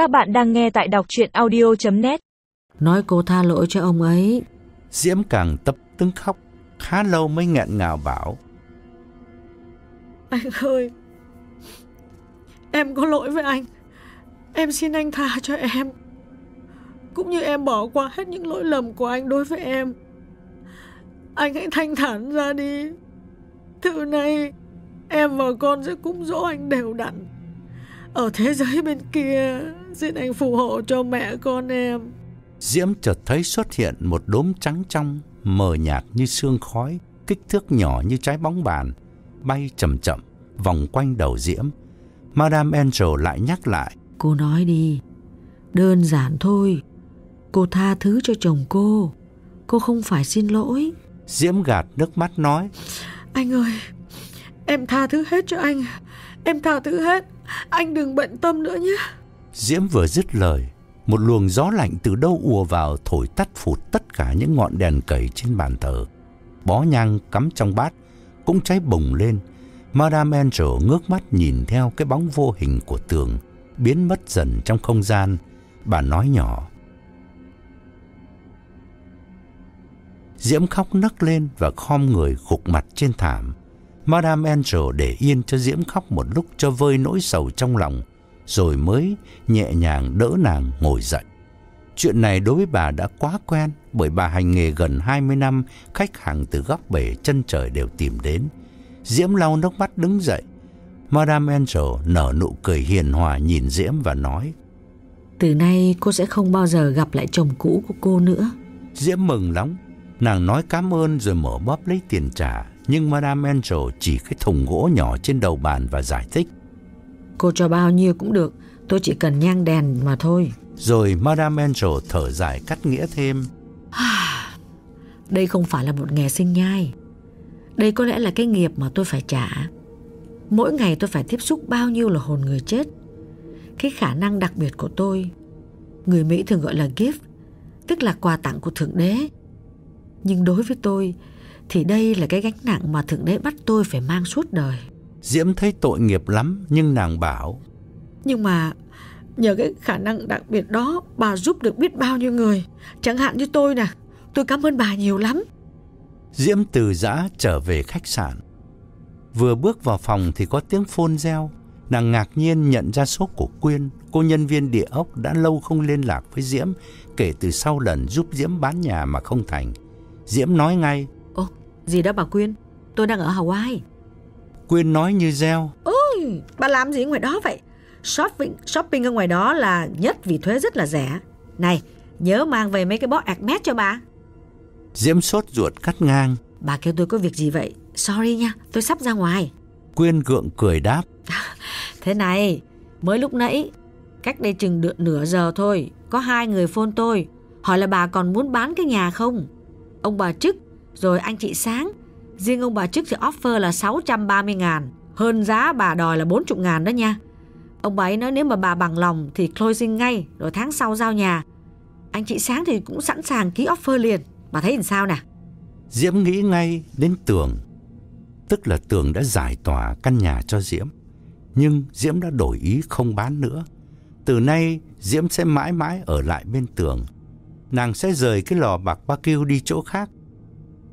Các bạn đang nghe tại đọc chuyện audio.net Nói cô tha lỗi cho ông ấy. Diễm càng tập tưng khóc, khá lâu mới nghẹn ngào bảo. Anh ơi, em có lỗi với anh. Em xin anh tha cho em. Cũng như em bỏ qua hết những lỗi lầm của anh đối với em. Anh hãy thanh thản ra đi. Từ nay, em và con sẽ cúng dỗ anh đều đặn. Ở thế giới bên kia, xin anh phù hộ cho mẹ con em. Diễm chợt thấy xuất hiện một đốm trắng trong, mờ nhạt như sương khói, kích thước nhỏ như trái bóng bàn, bay chậm chậm, vòng quanh đầu Diễm. Madame Angel lại nhắc lại. Cô nói đi. Đơn giản thôi. Cô tha thứ cho chồng cô. Cô không phải xin lỗi. Diễm gạt nước mắt nói. Anh ơi, em tha thứ hết cho anh. Em tha thứ hết. Anh đừng bận tâm nữa nhé. Diễm vừa dứt lời, một luồng gió lạnh từ đâu ùa vào thổi tắt phụt tất cả những ngọn đèn cầy trên bàn thờ. Bó nhang cắm trong bát cũng cháy bùng lên. Madame Angel ngước mắt nhìn theo cái bóng vô hình của tường biến mất dần trong không gian. Bà nói nhỏ. Diễm khóc nấc lên và khom người gục mặt trên thảm. Madame Angel để yên cho Diễm khóc một lúc cho vơi nỗi sầu trong lòng, rồi mới nhẹ nhàng đỡ nàng ngồi dậy. Chuyện này đối với bà đã quá quen bởi bà hành nghề gần 20 năm, khách hàng từ góc bể chân trời đều tìm đến. Diễm lau nước mắt đứng dậy. Madame Angel nở nụ cười hiền hòa nhìn Diễm và nói Từ nay cô sẽ không bao giờ gặp lại chồng cũ của cô nữa. Diễm mừng lắm. Nàng nói cảm ơn rồi mở bóp lấy tiền trả. Nhưng Madame Angel chỉ cái thùng gỗ nhỏ trên đầu bàn và giải thích. Cô cho bao nhiêu cũng được. Tôi chỉ cần nhang đèn mà thôi. Rồi Madame Angel thở dài cắt nghĩa thêm. Đây không phải là một nghề sinh nhai. Đây có lẽ là cái nghiệp mà tôi phải trả. Mỗi ngày tôi phải tiếp xúc bao nhiêu là hồn người chết. Cái khả năng đặc biệt của tôi, người Mỹ thường gọi là gift, tức là quà tặng của Thượng Đế. Nhưng đối với tôi thì đây là cái gánh nặng mà Thượng Đế bắt tôi phải mang suốt đời. Diễm thấy tội nghiệp lắm nhưng nàng bảo Nhưng mà nhờ cái khả năng đặc biệt đó bà giúp được biết bao nhiêu người. Chẳng hạn như tôi nè, tôi cảm ơn bà nhiều lắm. Diễm từ giã trở về khách sạn. Vừa bước vào phòng thì có tiếng phôn reo. Nàng ngạc nhiên nhận ra số của Quyên, cô nhân viên địa ốc đã lâu không liên lạc với Diễm kể từ sau lần giúp Diễm bán nhà mà không thành. Diễm nói ngay, gì đó bà Quyên? Tôi đang ở Hawaii. Quyên nói như reo. Ôi, bà làm gì ở ngoài đó vậy? Shopping, shopping ở ngoài đó là nhất vì thuế rất là rẻ. Này, nhớ mang về mấy cái bóp Hermes cho bà. Diễm sốt ruột cắt ngang. Bà kêu tôi có việc gì vậy? Sorry nha, tôi sắp ra ngoài. Quyên gượng cười đáp. Thế này, mới lúc nãy, cách đây chừng được nửa giờ thôi, có hai người phone tôi, hỏi là bà còn muốn bán cái nhà không? Ông bà Trức, rồi anh chị Sáng. Riêng ông bà Trức thì offer là 630 ngàn, hơn giá bà đòi là 40 ngàn đó nha. Ông bà ấy nói nếu mà bà bằng lòng thì closing ngay, rồi tháng sau giao nhà. Anh chị Sáng thì cũng sẵn sàng ký offer liền, bà thấy làm sao nè? Diễm nghĩ ngay đến Tường. Tức là Tường đã giải tỏa căn nhà cho Diễm. Nhưng Diễm đã đổi ý không bán nữa. Từ nay Diễm sẽ mãi mãi ở lại bên Tường. Nàng sẽ rời cái lò bạc ba kêu đi chỗ khác.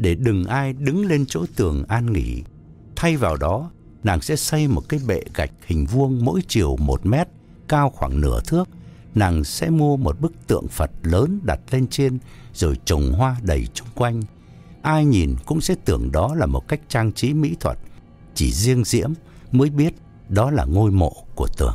Để đừng ai đứng lên chỗ Tường an nghỉ. Thay vào đó, nàng sẽ xây một cái bệ gạch hình vuông mỗi chiều một mét, cao khoảng nửa thước. Nàng sẽ mua một bức tượng Phật lớn đặt lên trên rồi trồng hoa đầy chung quanh. Ai nhìn cũng sẽ tưởng đó là một cách trang trí mỹ thuật. Chỉ riêng Diễm mới biết đó là ngôi mộ của Tường.